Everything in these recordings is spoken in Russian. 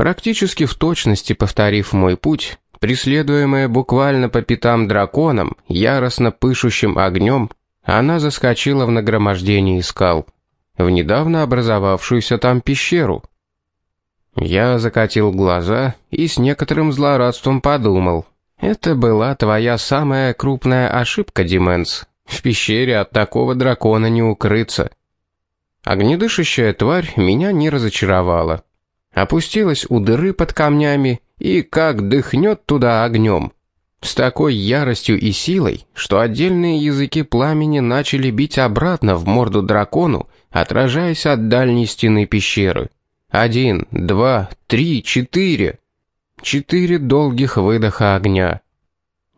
Практически в точности повторив мой путь, преследуемая буквально по пятам драконом, яростно пышущим огнем, она заскочила в нагромождение скал, в недавно образовавшуюся там пещеру. Я закатил глаза и с некоторым злорадством подумал. Это была твоя самая крупная ошибка, Дименс. В пещере от такого дракона не укрыться. Огнедышащая тварь меня не разочаровала. Опустилась у дыры под камнями и как дыхнет туда огнем. С такой яростью и силой, что отдельные языки пламени начали бить обратно в морду дракону, отражаясь от дальней стены пещеры. Один, два, три, четыре. Четыре долгих выдоха огня.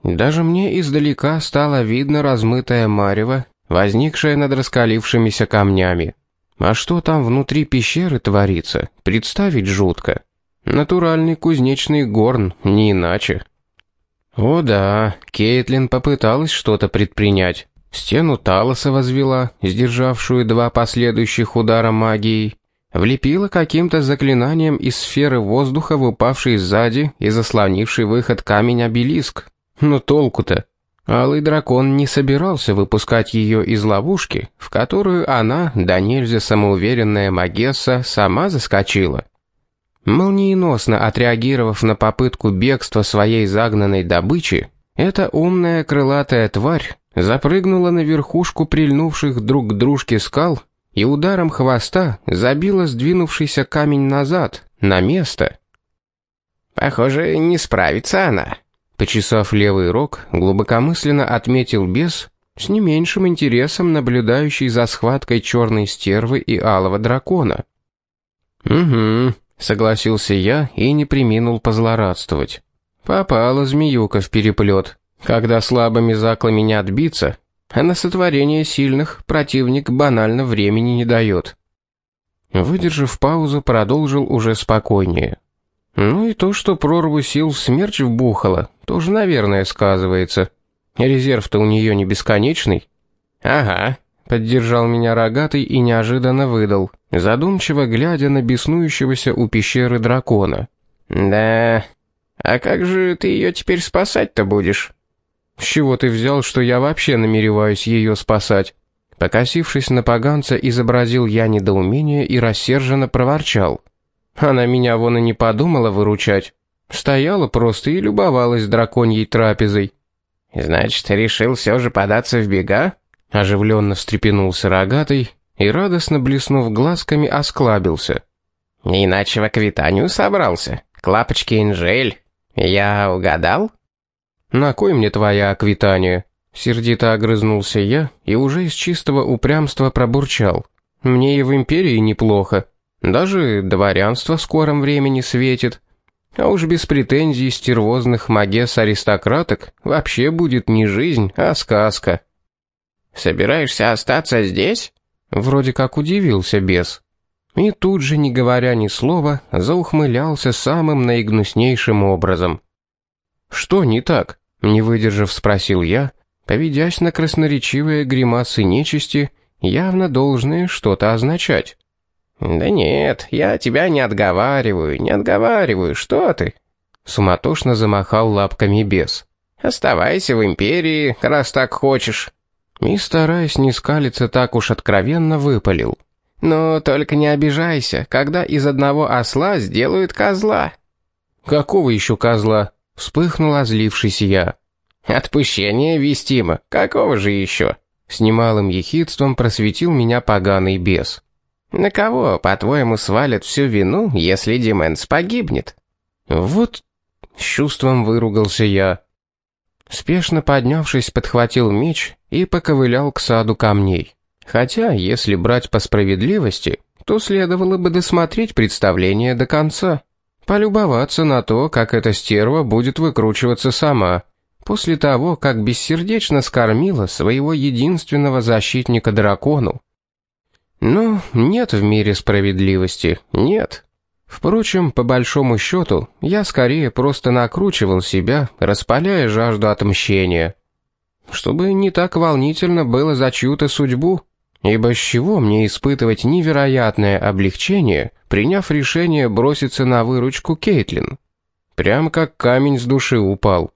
Даже мне издалека стало видно размытое марево, возникшее над раскалившимися камнями. А что там внутри пещеры творится, представить жутко. Натуральный кузнечный горн, не иначе. О да, Кейтлин попыталась что-то предпринять. Стену Талоса возвела, сдержавшую два последующих удара магией. Влепила каким-то заклинанием из сферы воздуха в упавший сзади и заслонивший выход камень обелиск. Но толку-то? Алый дракон не собирался выпускать ее из ловушки, в которую она, да нельзя самоуверенная Магесса, сама заскочила. Молниеносно отреагировав на попытку бегства своей загнанной добычи, эта умная крылатая тварь запрыгнула на верхушку прильнувших друг к дружке скал и ударом хвоста забила сдвинувшийся камень назад, на место. «Похоже, не справится она», — почесав левый рог, глубокомысленно отметил бес, с не меньшим интересом наблюдающий за схваткой черной стервы и алого дракона. «Угу», — согласился я и не приминул позлорадствовать. «Попала змеюка в переплет. Когда слабыми заклами не отбиться, а на сотворение сильных противник банально времени не дает. Выдержав паузу, продолжил уже спокойнее. Ну и то, что прорву сил смерч вбухала, тоже, наверное, сказывается. Резерв-то у нее не бесконечный. Ага, поддержал меня рогатый и неожиданно выдал, задумчиво глядя на беснующегося у пещеры дракона. Да, а как же ты ее теперь спасать-то будешь? С чего ты взял, что я вообще намереваюсь ее спасать? Покосившись на поганца, изобразил я недоумение и рассерженно проворчал. Она меня вон и не подумала выручать. Стояла просто и любовалась драконьей трапезой. «Значит, решил все же податься в бега?» Оживленно встрепенулся рогатый и, радостно блеснув глазками, осклабился. «Не иначе в аквитанию собрался. К лапочке Инжель. Я угадал?» «На кой мне твоя аквитания?» Сердито огрызнулся я и уже из чистого упрямства пробурчал. «Мне и в империи неплохо. Даже дворянство в скором времени светит. А уж без претензий стервозных магес-аристократок вообще будет не жизнь, а сказка». «Собираешься остаться здесь?» Вроде как удивился бес. И тут же, не говоря ни слова, заухмылялся самым наигнуснейшим образом. «Что не так?» Не выдержав, спросил я, поведясь на красноречивые гримасы нечисти, явно должные что-то означать. «Да нет, я тебя не отговариваю, не отговариваю, что ты?» Суматошно замахал лапками бес. «Оставайся в империи, раз так хочешь». И, стараясь не скалиться так уж откровенно, выпалил. «Но только не обижайся, когда из одного осла сделают козла». «Какого еще козла?» Вспыхнул озлившись я. «Отпущение вестимо. Какого же еще?» С немалым ехидством просветил меня поганый бес. «На кого, по-твоему, свалят всю вину, если Дименс погибнет?» «Вот...» — с чувством выругался я. Спешно поднявшись, подхватил меч и поковылял к саду камней. Хотя, если брать по справедливости, то следовало бы досмотреть представление до конца. Полюбоваться на то, как эта стерва будет выкручиваться сама, после того, как бессердечно скормила своего единственного защитника дракону. Ну, нет в мире справедливости, нет. Впрочем, по большому счету, я скорее просто накручивал себя, распаляя жажду отмщения. Чтобы не так волнительно было за чью-то судьбу. Ибо с чего мне испытывать невероятное облегчение, приняв решение броситься на выручку Кейтлин? Прям как камень с души упал.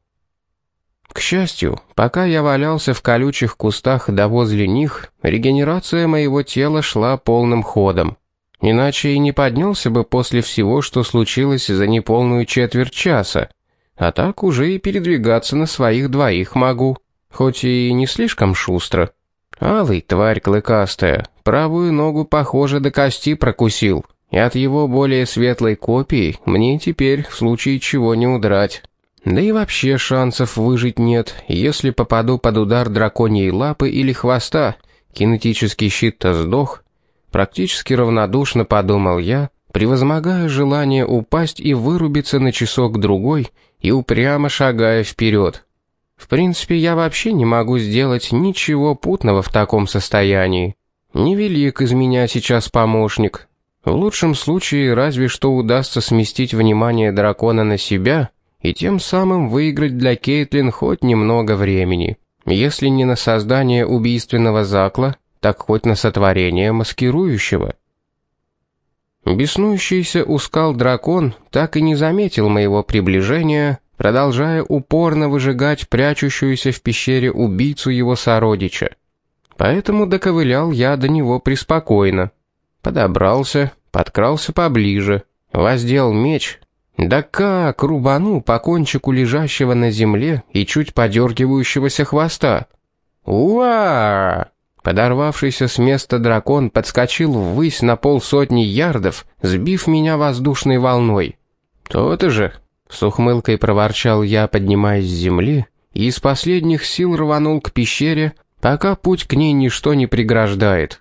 К счастью, пока я валялся в колючих кустах да возле них, регенерация моего тела шла полным ходом. Иначе и не поднялся бы после всего, что случилось за неполную четверть часа. А так уже и передвигаться на своих двоих могу, хоть и не слишком шустро. Алый, тварь клыкастая, правую ногу, похоже, до кости прокусил, и от его более светлой копии мне теперь в случае чего не удрать. Да и вообще шансов выжить нет, если попаду под удар драконьей лапы или хвоста. Кинетический щит-то сдох. Практически равнодушно подумал я, превозмогая желание упасть и вырубиться на часок-другой и упрямо шагая вперед. В принципе, я вообще не могу сделать ничего путного в таком состоянии. Невелик из меня сейчас помощник. В лучшем случае разве что удастся сместить внимание дракона на себя и тем самым выиграть для Кейтлин хоть немного времени. Если не на создание убийственного закла, так хоть на сотворение маскирующего. Беснующийся у скал дракон так и не заметил моего приближения, продолжая упорно выжигать прячущуюся в пещере убийцу его сородича. Поэтому доковылял я до него преспокойно. Подобрался, подкрался поближе, воздел меч, да как рубану по кончику лежащего на земле и чуть подергивающегося хвоста. Уа! Подорвавшийся с места дракон подскочил ввысь на полсотни ярдов, сбив меня воздушной волной. То-то же, с ухмылкой проворчал я, поднимаясь с земли, и из последних сил рванул к пещере, пока путь к ней ничто не преграждает.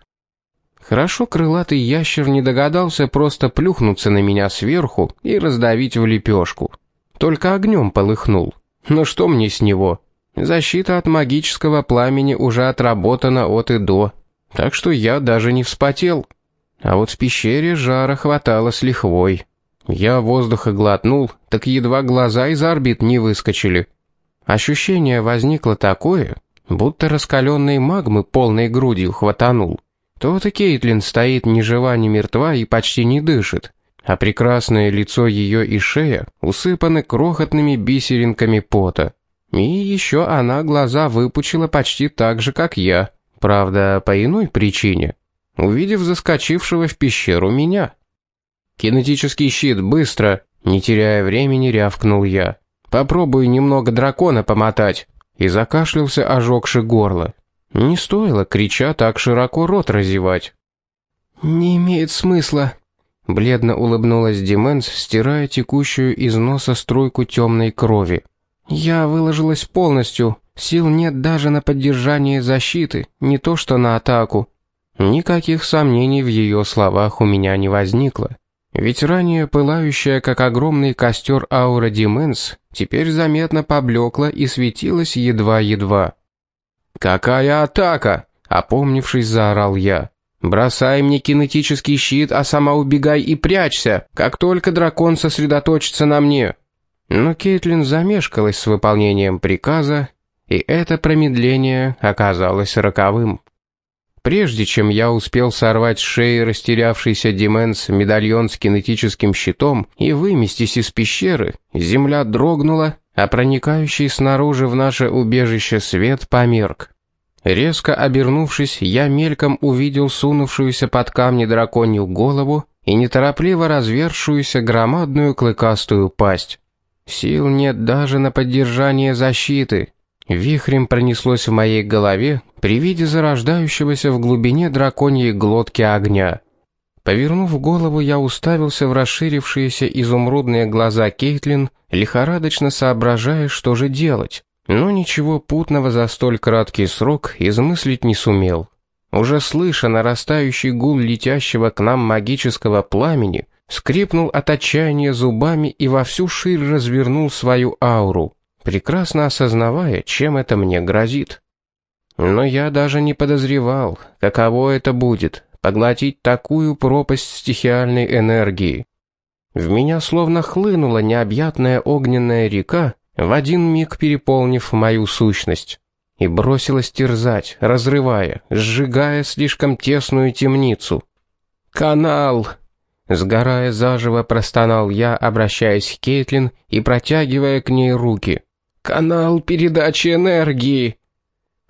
Хорошо крылатый ящер не догадался просто плюхнуться на меня сверху и раздавить в лепешку. Только огнем полыхнул. Но что мне с него? Защита от магического пламени уже отработана от и до, так что я даже не вспотел. А вот в пещере жара хватало с лихвой. Я воздуха глотнул, так едва глаза из орбит не выскочили. Ощущение возникло такое, будто раскаленной магмы полной грудью хватанул. То-то Кейтлин стоит ни жива, ни мертва и почти не дышит, а прекрасное лицо ее и шея усыпаны крохотными бисеринками пота. И еще она глаза выпучила почти так же, как я, правда, по иной причине, увидев заскочившего в пещеру меня. «Кинетический щит, быстро!» Не теряя времени, рявкнул я. «Попробуй немного дракона помотать!» И закашлялся, ожегши горло. Не стоило, крича, так широко рот разевать. «Не имеет смысла», — бледно улыбнулась Дименс, стирая текущую из носа струйку темной крови. «Я выложилась полностью, сил нет даже на поддержание защиты, не то что на атаку». Никаких сомнений в ее словах у меня не возникло. Ведь ранее пылающая, как огромный костер аура Дименс, теперь заметно поблекла и светилась едва-едва. «Какая атака?» — опомнившись, заорал я. «Бросай мне кинетический щит, а сама убегай и прячься, как только дракон сосредоточится на мне». Но Кейтлин замешкалась с выполнением приказа, и это промедление оказалось роковым. Прежде чем я успел сорвать с шеи растерявшийся Дименс медальон с кинетическим щитом и выместись из пещеры, земля дрогнула, а проникающий снаружи в наше убежище свет померк. Резко обернувшись, я мельком увидел сунувшуюся под камни драконью голову и неторопливо развершуюся громадную клыкастую пасть. Сил нет даже на поддержание защиты. Вихрем пронеслось в моей голове при виде зарождающегося в глубине драконьей глотки огня. Повернув голову, я уставился в расширившиеся изумрудные глаза Кейтлин, лихорадочно соображая, что же делать. Но ничего путного за столь краткий срок измыслить не сумел. Уже слыша нарастающий гул летящего к нам магического пламени, скрипнул от отчаяния зубами и во всю ширь развернул свою ауру, прекрасно осознавая, чем это мне грозит. Но я даже не подозревал, каково это будет поглотить такую пропасть стихиальной энергии. В меня словно хлынула необъятная огненная река, в один миг переполнив мою сущность. и бросилась терзать, разрывая, сжигая слишком тесную темницу. «Канал!» Сгорая заживо, простонал я, обращаясь к Кейтлин и протягивая к ней руки. «Канал передачи энергии!»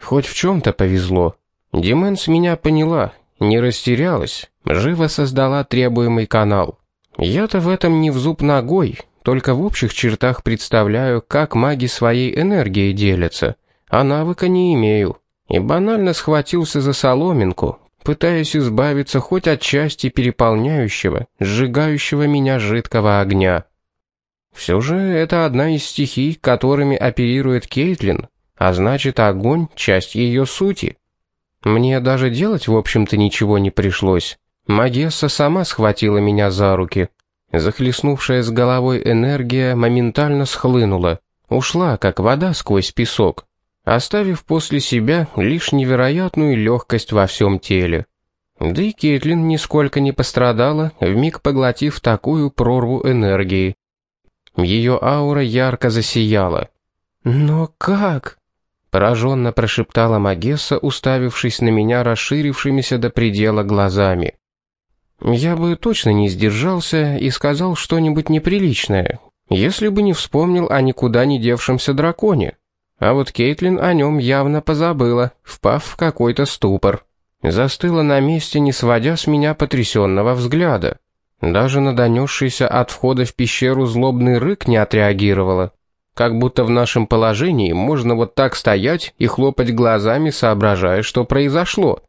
Хоть в чем-то повезло. Дименс меня поняла, не растерялась, живо создала требуемый канал. Я-то в этом не в зуб ногой, только в общих чертах представляю, как маги своей энергией делятся, а навыка не имею. И банально схватился за соломинку, пытаясь избавиться хоть от части переполняющего, сжигающего меня жидкого огня. Все же это одна из стихий, которыми оперирует Кейтлин, а значит огонь — часть ее сути. Мне даже делать, в общем-то, ничего не пришлось. Магесса сама схватила меня за руки. Захлестнувшая с головой энергия моментально схлынула, ушла, как вода сквозь песок оставив после себя лишь невероятную легкость во всем теле. Да и Кейтлин нисколько не пострадала, вмиг поглотив такую прорву энергии. Ее аура ярко засияла. «Но как?» — пораженно прошептала Магесса, уставившись на меня расширившимися до предела глазами. «Я бы точно не сдержался и сказал что-нибудь неприличное, если бы не вспомнил о никуда не девшемся драконе». А вот Кейтлин о нем явно позабыла, впав в какой-то ступор. Застыла на месте, не сводя с меня потрясенного взгляда. Даже на донесшийся от входа в пещеру злобный рык не отреагировала. Как будто в нашем положении можно вот так стоять и хлопать глазами, соображая, что произошло.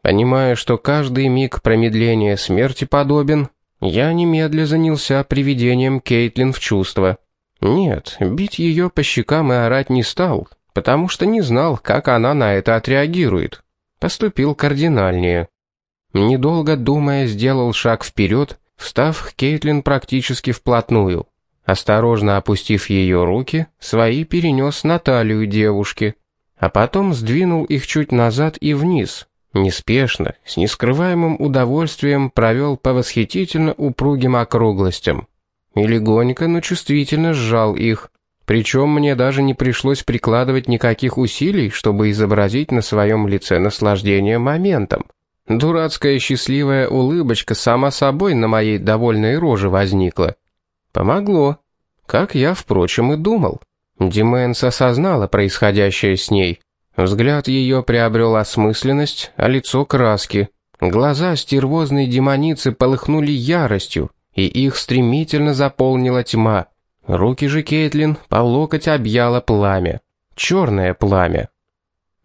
Понимая, что каждый миг промедления смерти подобен, я немедля занялся приведением Кейтлин в чувство. Нет, бить ее по щекам и орать не стал, потому что не знал, как она на это отреагирует. Поступил кардинальнее. Недолго думая, сделал шаг вперед, встав к Кейтлин практически вплотную. Осторожно опустив ее руки, свои перенес на талию девушки, а потом сдвинул их чуть назад и вниз, неспешно, с нескрываемым удовольствием провел по восхитительно упругим округлостям и легонько, но чувствительно сжал их. Причем мне даже не пришлось прикладывать никаких усилий, чтобы изобразить на своем лице наслаждение моментом. Дурацкая счастливая улыбочка сама собой на моей довольной роже возникла. Помогло. Как я, впрочем, и думал. Дименс осознала происходящее с ней. Взгляд ее приобрел осмысленность, а лицо краски. Глаза стервозной демоницы полыхнули яростью, и их стремительно заполнила тьма. Руки же Кейтлин по локоть объяло пламя. Черное пламя.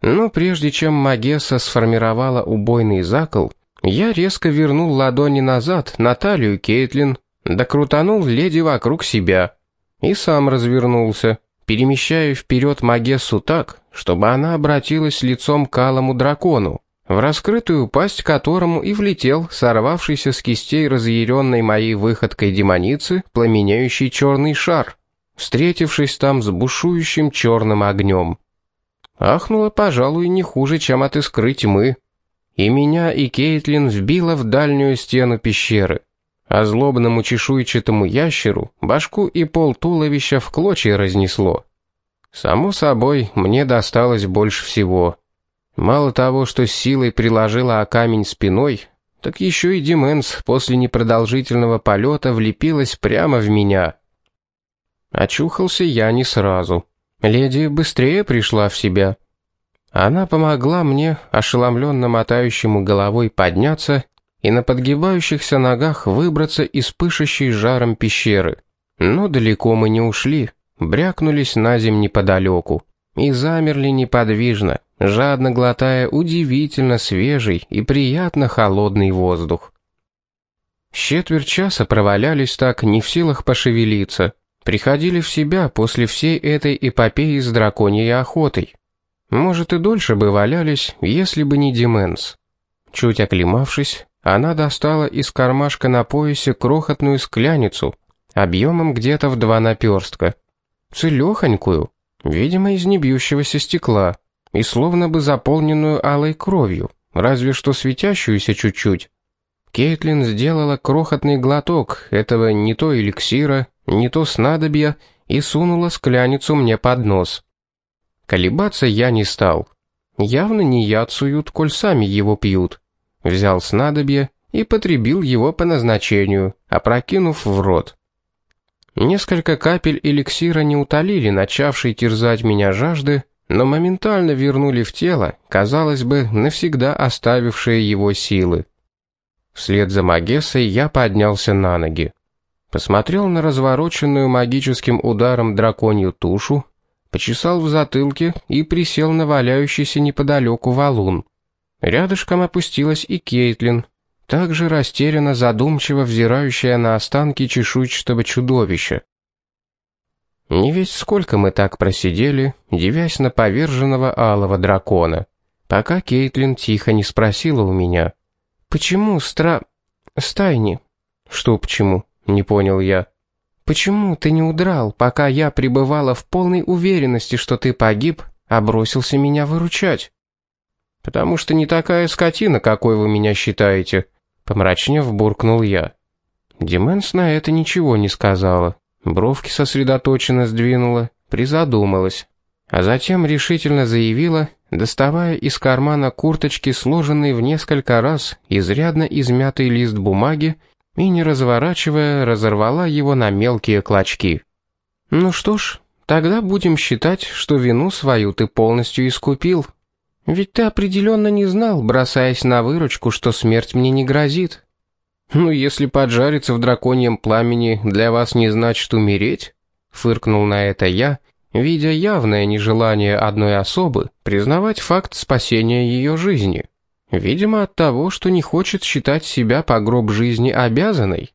Но прежде чем Магесса сформировала убойный закол, я резко вернул ладони назад на талию Кейтлин, да крутанул леди вокруг себя. И сам развернулся, перемещая вперед Магессу так, чтобы она обратилась лицом к алому дракону в раскрытую пасть которому и влетел сорвавшийся с кистей разъяренной моей выходкой демоницы пламенеющий черный шар, встретившись там с бушующим черным огнем. Ахнуло, пожалуй, не хуже, чем от искры тьмы. И меня, и Кейтлин вбило в дальнюю стену пещеры, а злобному чешуйчатому ящеру башку и пол туловища в клочья разнесло. Само собой, мне досталось больше всего — Мало того, что с силой приложила о камень спиной, так еще и Дименс после непродолжительного полета влепилась прямо в меня. Очухался я не сразу. Леди быстрее пришла в себя. Она помогла мне, ошеломленно мотающему головой, подняться и на подгибающихся ногах выбраться из пышущей жаром пещеры. Но далеко мы не ушли, брякнулись на земь неподалеку и замерли неподвижно, жадно глотая удивительно свежий и приятно холодный воздух. Четверть часа провалялись так, не в силах пошевелиться, приходили в себя после всей этой эпопеи с драконьей охотой. Может, и дольше бы валялись, если бы не деменс. Чуть оклемавшись, она достала из кармашка на поясе крохотную скляницу, объемом где-то в два наперстка. Целехонькую, видимо, из небьющегося стекла и словно бы заполненную алой кровью, разве что светящуюся чуть-чуть. Кейтлин сделала крохотный глоток этого не то эликсира, не то снадобья и сунула скляницу мне под нос. Колебаться я не стал. Явно не яд суют, коль сами его пьют. Взял снадобье и потребил его по назначению, опрокинув в рот. Несколько капель эликсира не утолили начавшей терзать меня жажды, но моментально вернули в тело, казалось бы, навсегда оставившие его силы. Вслед за Магессой я поднялся на ноги. Посмотрел на развороченную магическим ударом драконью тушу, почесал в затылке и присел на валяющийся неподалеку валун. Рядышком опустилась и Кейтлин, также растерянно задумчиво взирающая на останки чешуйчатого чудовища. Не весь сколько мы так просидели, девясь на поверженного алого дракона, пока Кейтлин тихо не спросила у меня, «Почему стра... стайни?» «Что почему?» — не понял я. «Почему ты не удрал, пока я пребывала в полной уверенности, что ты погиб, а бросился меня выручать?» «Потому что не такая скотина, какой вы меня считаете», Помрачнев, буркнул я. Дименс на это ничего не сказала. Бровки сосредоточенно сдвинула, призадумалась. А затем решительно заявила, доставая из кармана курточки сложенный в несколько раз изрядно измятый лист бумаги и, не разворачивая, разорвала его на мелкие клочки. «Ну что ж, тогда будем считать, что вину свою ты полностью искупил», ведь ты определенно не знал, бросаясь на выручку, что смерть мне не грозит. Ну, если поджариться в драконьем пламени для вас не значит умереть, фыркнул на это я, видя явное нежелание одной особы признавать факт спасения ее жизни. Видимо, от того, что не хочет считать себя по гроб жизни обязанной.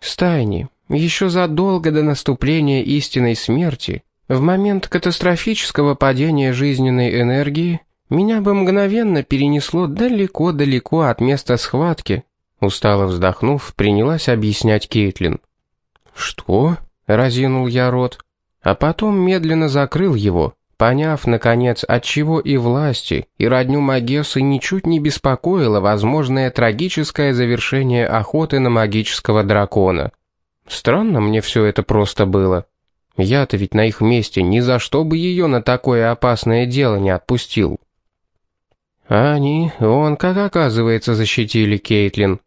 Стайни, еще задолго до наступления истинной смерти, в момент катастрофического падения жизненной энергии, меня бы мгновенно перенесло далеко-далеко от места схватки. Устало вздохнув, принялась объяснять Кейтлин. «Что?» — разинул я рот, а потом медленно закрыл его, поняв, наконец, отчего и власти, и родню Магессы ничуть не беспокоило возможное трагическое завершение охоты на магического дракона. Странно мне все это просто было. Я-то ведь на их месте ни за что бы ее на такое опасное дело не отпустил. А они, он, как оказывается, защитили Кейтлин.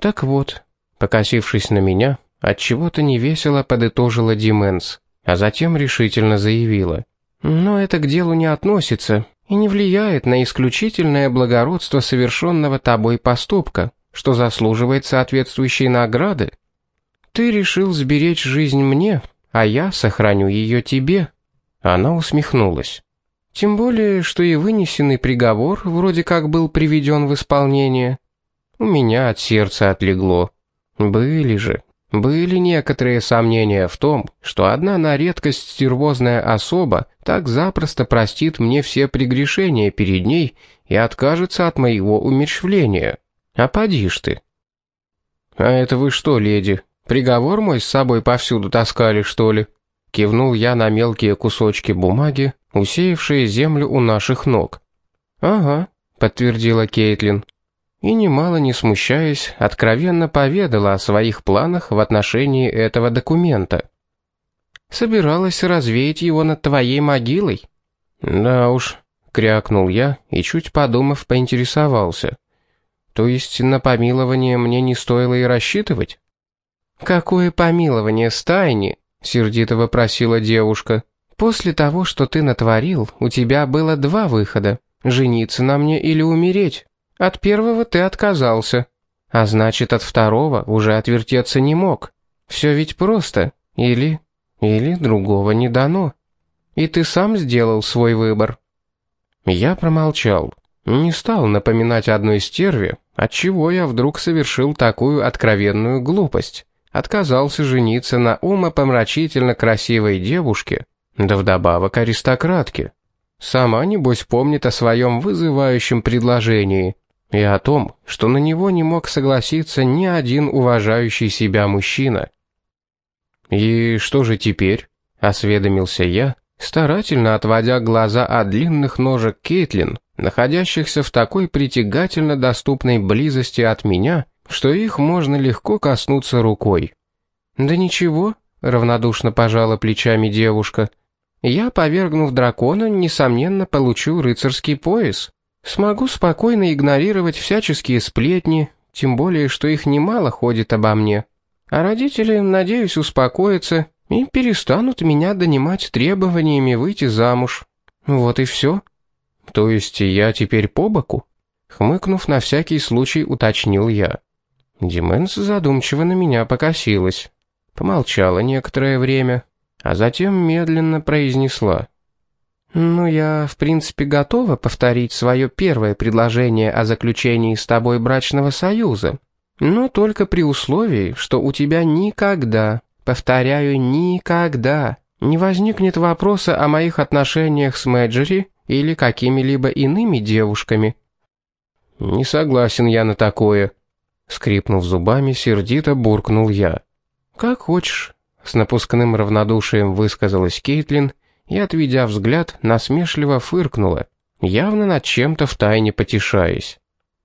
Так вот, покосившись на меня, от чего то невесело подытожила Дименс, а затем решительно заявила. «Но это к делу не относится и не влияет на исключительное благородство совершенного тобой поступка, что заслуживает соответствующей награды. Ты решил сберечь жизнь мне, а я сохраню ее тебе». Она усмехнулась. Тем более, что и вынесенный приговор вроде как был приведен в исполнение. У меня от сердца отлегло. Были же, были некоторые сомнения в том, что одна на редкость стервозная особа так запросто простит мне все прегрешения перед ней и откажется от моего умерщвления. А поди ж ты. А это вы что, леди, приговор мой с собой повсюду таскали, что ли? Кивнул я на мелкие кусочки бумаги, усеявшие землю у наших ног. «Ага», — подтвердила Кейтлин. И немало не смущаясь, откровенно поведала о своих планах в отношении этого документа. «Собиралась развеять его над твоей могилой?» «Да уж», — крякнул я и, чуть подумав, поинтересовался. «То есть на помилование мне не стоило и рассчитывать?» «Какое помилование стайни?» — сердито вопросила девушка. После того, что ты натворил, у тебя было два выхода: жениться на мне или умереть. От первого ты отказался, а значит, от второго уже отвертеться не мог. Все ведь просто: или или другого не дано. И ты сам сделал свой выбор. Я промолчал. Не стал напоминать одной стерве, отчего я вдруг совершил такую откровенную глупость. Отказался жениться на умопомрачительно красивой девушке, да вдобавок аристократки. Сама, небось, помнит о своем вызывающем предложении и о том, что на него не мог согласиться ни один уважающий себя мужчина. «И что же теперь?» — осведомился я, старательно отводя глаза от длинных ножек Кейтлин, находящихся в такой притягательно доступной близости от меня, что их можно легко коснуться рукой. «Да ничего», — равнодушно пожала плечами девушка, Я, повергнув дракона, несомненно, получу рыцарский пояс. Смогу спокойно игнорировать всяческие сплетни, тем более, что их немало ходит обо мне. А родители, надеюсь, успокоятся и перестанут меня донимать требованиями выйти замуж. Вот и все. То есть я теперь по боку? Хмыкнув на всякий случай, уточнил я. Дименс задумчиво на меня покосилась. Помолчала некоторое время, а затем медленно произнесла. «Ну, я, в принципе, готова повторить свое первое предложение о заключении с тобой брачного союза, но только при условии, что у тебя никогда, повторяю, никогда, не возникнет вопроса о моих отношениях с Мэджери или какими-либо иными девушками». «Не согласен я на такое», — скрипнув зубами, сердито буркнул я. «Как хочешь», — с напускным равнодушием высказалась Кейтлин и, отведя взгляд, насмешливо фыркнула, явно над чем-то втайне потешаясь.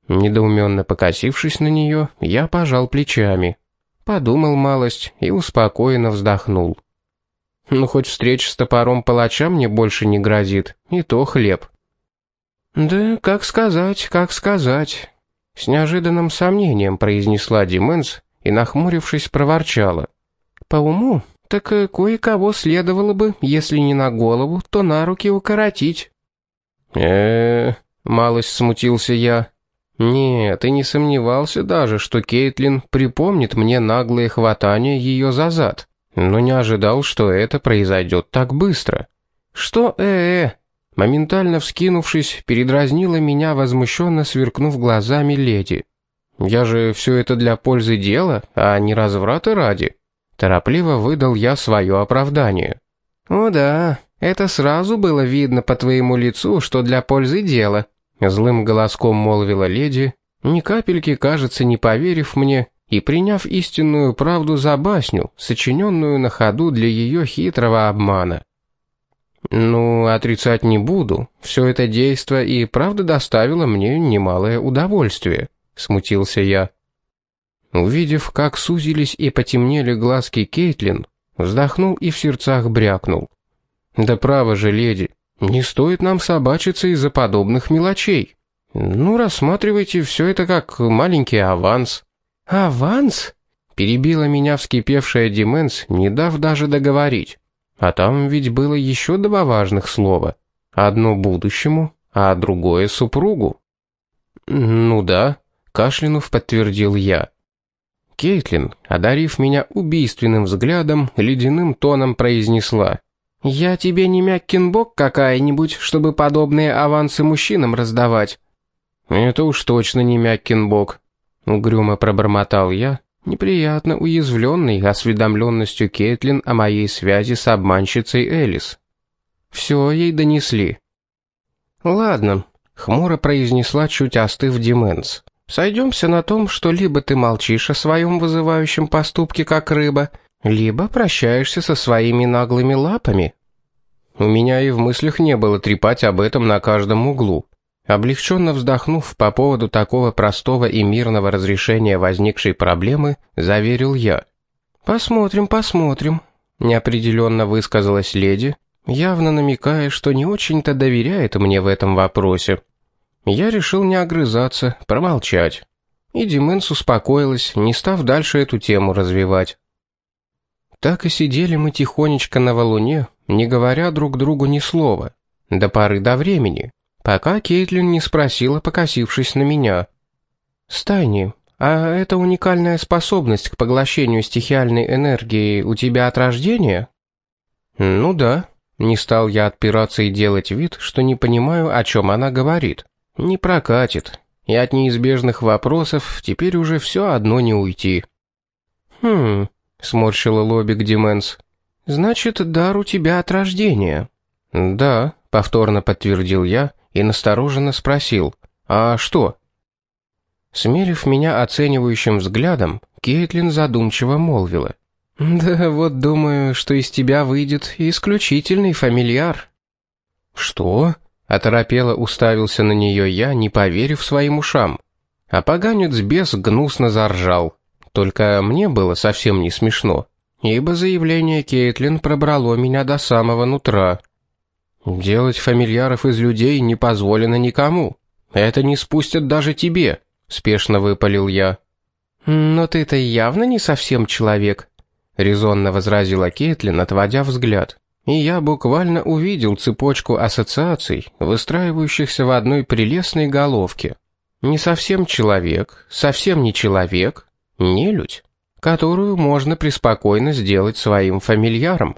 Недоуменно покосившись на нее, я пожал плечами. Подумал малость и успокоенно вздохнул. Ну, хоть встреча с топором палача мне больше не грозит, и то хлеб. «Да, как сказать, как сказать», — с неожиданным сомнением произнесла Дименс и, нахмурившись, проворчала. «По уму так э, кое-кого следовало бы, если не на голову, то на руки укоротить. э, -э малость смутился я. Нет, и не сомневался даже, что Кейтлин припомнит мне наглое хватание ее за зад, но не ожидал, что это произойдет так быстро. Что э-э? Моментально вскинувшись, передразнила меня, возмущенно сверкнув глазами леди. Я же все это для пользы дела, а не разврата ради. Торопливо выдал я свое оправдание. «О да, это сразу было видно по твоему лицу, что для пользы дела», злым голоском молвила леди, ни капельки, кажется, не поверив мне и приняв истинную правду за басню, сочиненную на ходу для ее хитрого обмана. «Ну, отрицать не буду. Все это действо и правда доставило мне немалое удовольствие», — смутился я. Увидев, как сузились и потемнели глазки Кейтлин, вздохнул и в сердцах брякнул. «Да право же, леди, не стоит нам собачиться из-за подобных мелочей. Ну, рассматривайте все это как маленький аванс». «Аванс?» — перебила меня вскипевшая Дименс, не дав даже договорить. А там ведь было еще два важных слова. Одно будущему, а другое супругу. «Ну да», — кашлянув подтвердил я. Кейтлин, одарив меня убийственным взглядом, ледяным тоном произнесла. «Я тебе не мяккинбок какая-нибудь, чтобы подобные авансы мужчинам раздавать». «Это уж точно не мяккинбок», — угрюмо пробормотал я, неприятно уязвленный осведомленностью Кейтлин о моей связи с обманщицей Элис. Все ей донесли. «Ладно», — хмуро произнесла, чуть остыв Дименс. Сойдемся на том, что либо ты молчишь о своем вызывающем поступке как рыба, либо прощаешься со своими наглыми лапами. У меня и в мыслях не было трепать об этом на каждом углу. Облегченно вздохнув по поводу такого простого и мирного разрешения возникшей проблемы, заверил я. «Посмотрим, посмотрим», — неопределенно высказалась леди, явно намекая, что не очень-то доверяет мне в этом вопросе. Я решил не огрызаться, промолчать. И Дименс успокоилась, не став дальше эту тему развивать. Так и сидели мы тихонечко на валуне, не говоря друг другу ни слова, до поры до времени, пока Кейтлин не спросила, покосившись на меня. «Стайни, а эта уникальная способность к поглощению стихиальной энергии у тебя от рождения?» «Ну да», — не стал я отпираться и делать вид, что не понимаю, о чем она говорит. Не прокатит. И от неизбежных вопросов теперь уже все одно не уйти. Хм, сморщила лобик Дименс. Значит, дар у тебя от рождения. Да, повторно подтвердил я и настороженно спросил: "А что?" Смерив меня оценивающим взглядом, Кейтлин задумчиво молвила: "Да вот думаю, что из тебя выйдет исключительный фамильяр". "Что?" Оторопело уставился на нее я, не поверив своим ушам. А поганец бес гнусно заржал. Только мне было совсем не смешно. ибо заявление Кейтлин пробрало меня до самого нутра. Делать фамильяров из людей не позволено никому. Это не спустят даже тебе, спешно выпалил я. Но ты-то явно не совсем человек, резонно возразила Кейтлин, отводя взгляд. И я буквально увидел цепочку ассоциаций, выстраивающихся в одной прелестной головке. Не совсем человек, совсем не человек, нелюдь, которую можно преспокойно сделать своим фамильяром.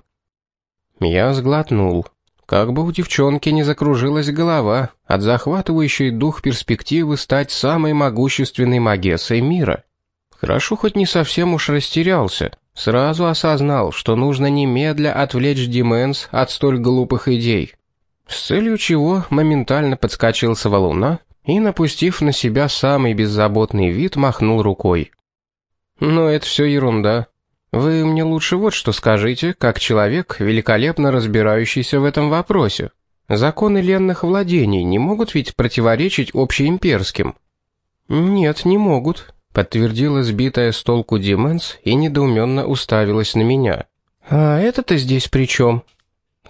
Я сглотнул. Как бы у девчонки не закружилась голова от захватывающей дух перспективы стать самой могущественной магессой мира. Хорошо хоть не совсем уж растерялся, сразу осознал, что нужно немедля отвлечь Дименс от столь глупых идей. С целью чего моментально подскочил с валуна и, напустив на себя самый беззаботный вид, махнул рукой. «Но это все ерунда. Вы мне лучше вот что скажите, как человек, великолепно разбирающийся в этом вопросе. Законы ленных владений не могут ведь противоречить общеимперским?» «Нет, не могут», — подтвердила сбитая с толку Дименс и недоуменно уставилась на меня. «А это-то здесь при чем?»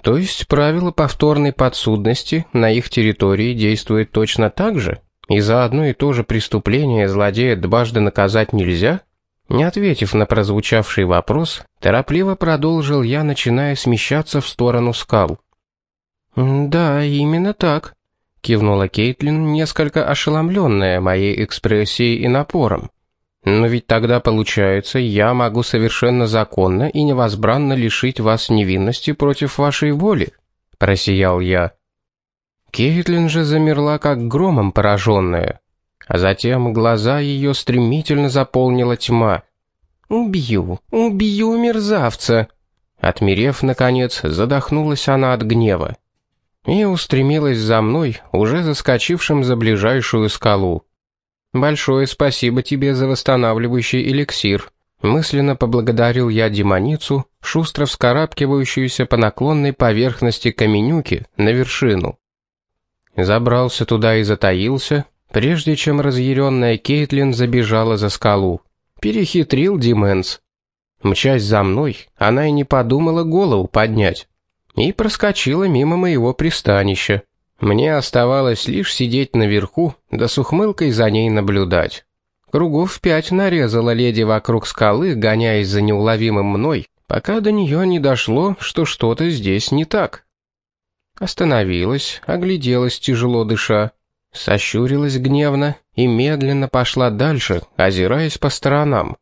То есть правило повторной подсудности на их территории действует точно так же? И за одно и то же преступление злодея дважды наказать нельзя? Не ответив на прозвучавший вопрос, торопливо продолжил я, начиная смещаться в сторону скал. «Да, именно так», — кивнула Кейтлин, несколько ошеломленная моей экспрессией и напором. «Но ведь тогда, получается, я могу совершенно законно и невозбранно лишить вас невинности против вашей воли», — просиял я. Кейтлин же замерла, как громом пораженная а затем глаза ее стремительно заполнила тьма. «Убью, убью мерзавца!» Отмерев, наконец, задохнулась она от гнева. И устремилась за мной, уже заскочившим за ближайшую скалу. «Большое спасибо тебе за восстанавливающий эликсир», мысленно поблагодарил я демоницу, шустро вскарабкивающуюся по наклонной поверхности каменюки на вершину. Забрался туда и затаился, прежде чем разъяренная Кейтлин забежала за скалу. Перехитрил Дименс. Мчась за мной, она и не подумала голову поднять. И проскочила мимо моего пристанища. Мне оставалось лишь сидеть наверху, да с ухмылкой за ней наблюдать. Кругов пять нарезала леди вокруг скалы, гоняясь за неуловимым мной, пока до нее не дошло, что что-то здесь не так. Остановилась, огляделась, тяжело дыша, Сощурилась гневно и медленно пошла дальше, озираясь по сторонам.